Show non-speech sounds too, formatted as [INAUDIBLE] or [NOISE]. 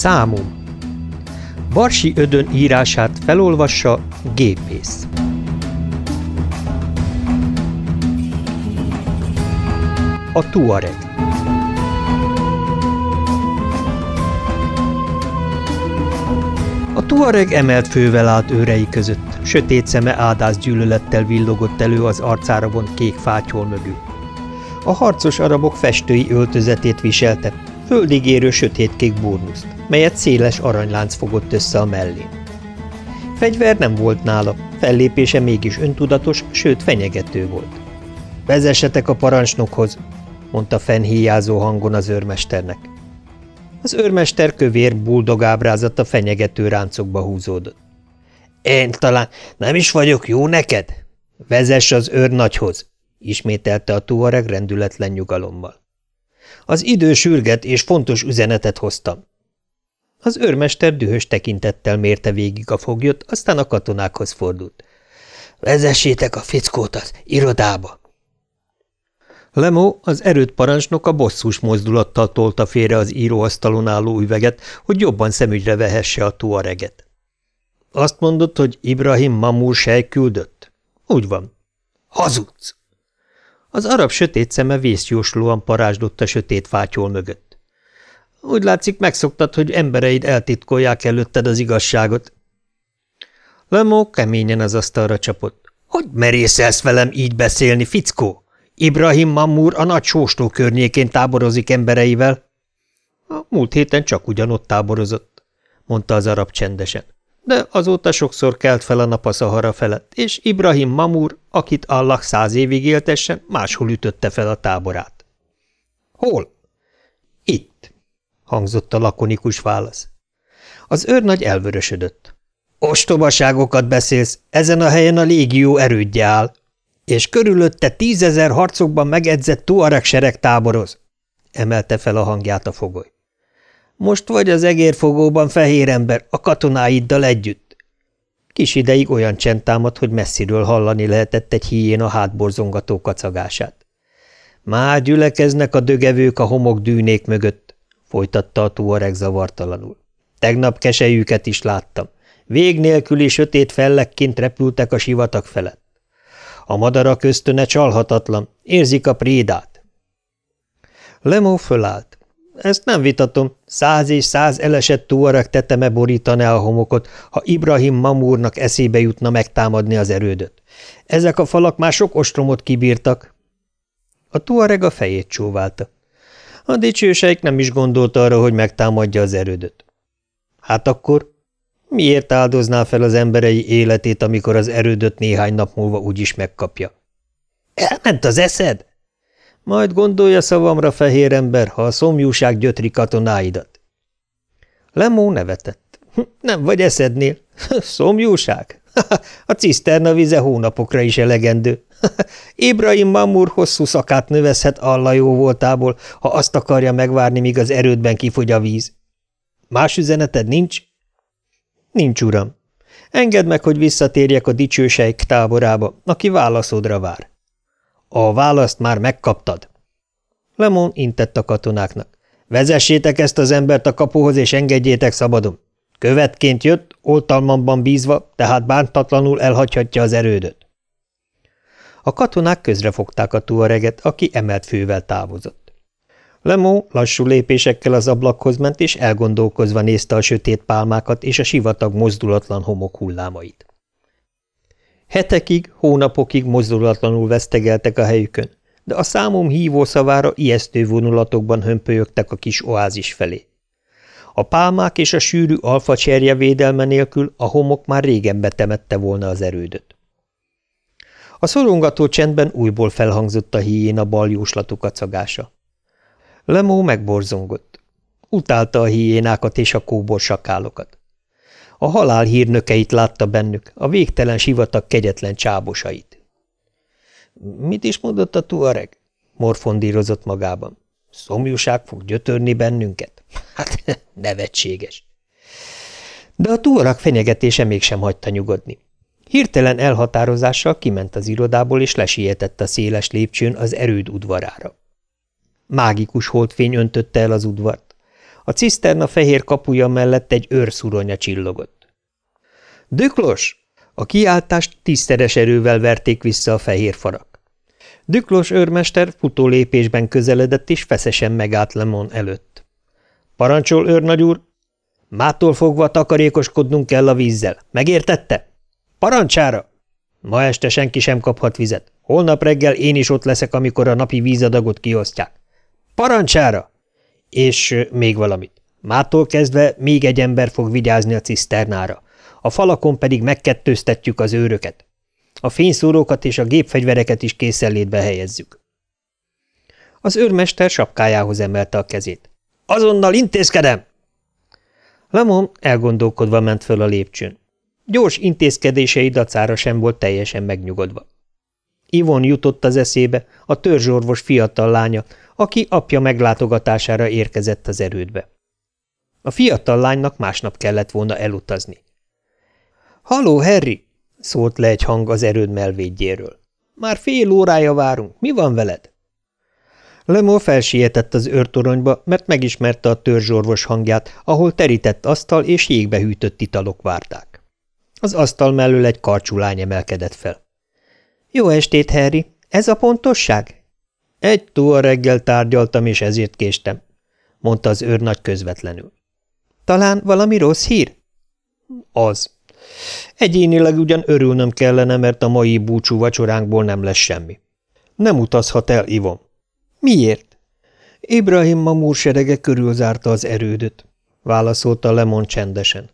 Számom. Barsi Ödön írását felolvassa Gépész. A Tuareg. A Tuareg emelt fővel állt őrei között, sötét szeme ádász gyűlölettel villogott elő az arcára vont kék fátyol mögül. A harcos arabok festői öltözetét viselte, földig érő sötétkék burnuszt, melyet széles aranylánc fogott össze a mellén. Fegyver nem volt nála, fellépése mégis öntudatos, sőt fenyegető volt. – Vezessetek a parancsnokhoz! – mondta fennhíjázó hangon az őrmesternek. Az őrmester kövér buldog ábrázata fenyegető ráncokba húzódott. – Én talán nem is vagyok jó neked? Vezess az őrnagyhoz! – ismételte a tuareg rendületlen nyugalommal. Az idő sürget, és fontos üzenetet hoztam. Az őrmester dühös tekintettel mérte végig a foglyot, aztán a katonákhoz fordult. Vezessétek a fickót az irodába! Lemó, az erőt parancsnok a bosszús mozdulattal tolta félre az íróasztalon álló üveget, hogy jobban szemügyre vehesse a tuareget. Azt mondott, hogy Ibrahim Mamur sej küldött? Úgy van. Hazudsz! Az arab sötét szeme vészjóslóan parázsdott a sötét fátyol mögött. Úgy látszik, megszoktad, hogy embereid eltitkolják előtted az igazságot. Lemó keményen az asztalra csapott. Hogy merészelsz velem így beszélni, fickó? Ibrahim Mamur a nagy sóstó környékén táborozik embereivel. A múlt héten csak ugyanott táborozott, mondta az arab csendesen de azóta sokszor kelt fel a nap a Szahara felett, és Ibrahim Mamur, akit Allah száz évig éltessen, máshol ütötte fel a táborát. – Hol? – Itt – hangzott a lakonikus válasz. Az őrnagy elvörösödött. – Ostobaságokat beszélsz, ezen a helyen a légió erődje áll, és körülötte tízezer harcokban megedzett tuareg sereg táboroz – emelte fel a hangját a fogoly. Most vagy az egérfogóban fehér ember, a katonáiddal együtt. Kis ideig olyan csend támad, hogy messziről hallani lehetett egy híjén a hátborzongató kacagását. Már gyülekeznek a dögevők a homok dűnék mögött, folytatta a tuareg zavartalanul. Tegnap kesejüket is láttam. Vég nélküli sötét fellekként repültek a sivatag felett. A madara köztöne csalhatatlan, érzik a prédát. Lemó fölállt. Ezt nem vitatom. Száz és száz elesett tuareg teteme borítaná a homokot, ha Ibrahim Mamúrnak eszébe jutna megtámadni az erődöt. Ezek a falak már sok ostromot kibírtak. A tuareg a fejét csóválta. A dicsőség nem is gondolt arra, hogy megtámadja az erődöt. Hát akkor miért áldoznál fel az emberei életét, amikor az erődöt néhány nap múlva úgyis megkapja? Elment az eszed? Majd gondolja szavamra, fehér ember, ha a szomjúság gyötri katonáidat. Lemó nevetett. Hm, nem vagy eszednél. [LAUGHS] Szomjúság? [LAUGHS] A ciszterna vize hónapokra is elegendő. [LAUGHS] Ibrahim Mamur hosszú szakát növezhet Allah jó voltából, ha azt akarja megvárni, míg az erődben kifogy a víz. Más üzeneted nincs? Nincs, uram. Engedd meg, hogy visszatérjek a dicsőség táborába, aki válaszodra vár. A választ már megkaptad. Lemon intett a katonáknak. Vezessétek ezt az embert a kapuhoz, és engedjétek szabadon. Követként jött, oltalmamban bízva, tehát bántatlanul elhagyhatja az erődöt. A katonák közrefogták a tuareget, aki emelt fővel távozott. Lemó lassú lépésekkel az ablakhoz ment, és elgondolkozva nézte a sötét pálmákat és a sivatag mozdulatlan homok hullámait. Hetekig, hónapokig mozdulatlanul vesztegeltek a helyükön, de a számom hívó szavára ijesztő vonulatokban hömpölyögtek a kis oázis felé. A pálmák és a sűrű alfacserje védelme nélkül a homok már régen betemette volna az erődöt. A szorongató csendben újból felhangzott a híjén a jóslatú kacagása. Lemó megborzongott. Utálta a hiénákat és a kóbor sakálokat. A halál hírnökeit látta bennük, a végtelen sivatag kegyetlen csábosait. Mit is mondott a tuareg? morfondírozott magában. Szomjúság fog gyötörni bennünket? Hát [LAUGHS] nevetséges. De a tuareg fenyegetése mégsem hagyta nyugodni. Hirtelen elhatározással kiment az irodából, és lesietett a széles lépcsőn az erőd udvarára. Mágikus holdfény öntötte el az udvart. A ciszterna fehér kapuja mellett egy őrszuronya csillogott. – Düklos! A kiáltást tízszeres erővel verték vissza a fehér farak. Düklos őrmester futó lépésben közeledett és feszesen megállt Lemon előtt. – Parancsol, őrnagy úr! Mától fogva takarékoskodnunk kell a vízzel. Megértette? Parancsára! Ma este senki sem kaphat vizet. Holnap reggel én is ott leszek, amikor a napi vízadagot kiosztják. Parancsára! És még valamit. Mától kezdve még egy ember fog vigyázni a ciszternára. A falakon pedig megkettőztetjük az őröket. A fényszórókat és a gépfegyvereket is készenlétbe helyezzük. Az őrmester sapkájához emelte a kezét. Azonnal intézkedem! Lamon elgondolkodva ment föl a lépcsőn. Gyors intézkedései dacára sem volt teljesen megnyugodva. Ivon jutott az eszébe, a törzsorvos fiatal lánya, aki apja meglátogatására érkezett az erődbe. A fiatal lánynak másnap kellett volna elutazni. – Haló, Harry! – szólt le egy hang az erőd melvédjéről. – Már fél órája várunk, mi van veled? Lemó felsietett az őrtoronyba, mert megismerte a törzsorvos hangját, ahol terített asztal és jégbe hűtött italok várták. Az asztal mellől egy karcsú lány emelkedett fel. – Jó estét, Harry! Ez a pontosság? – Egy túl reggel tárgyaltam, és ezért késtem – mondta az őr nagy közvetlenül. – Talán valami rossz hír? – Az. Egyénileg ugyan örülnöm kellene, mert a mai búcsú vacsoránkból nem lesz semmi. Nem utazhat el, Ivon. Miért? Ibrahim Mamúr serege körülzárta az erődöt, válaszolta Lemon csendesen.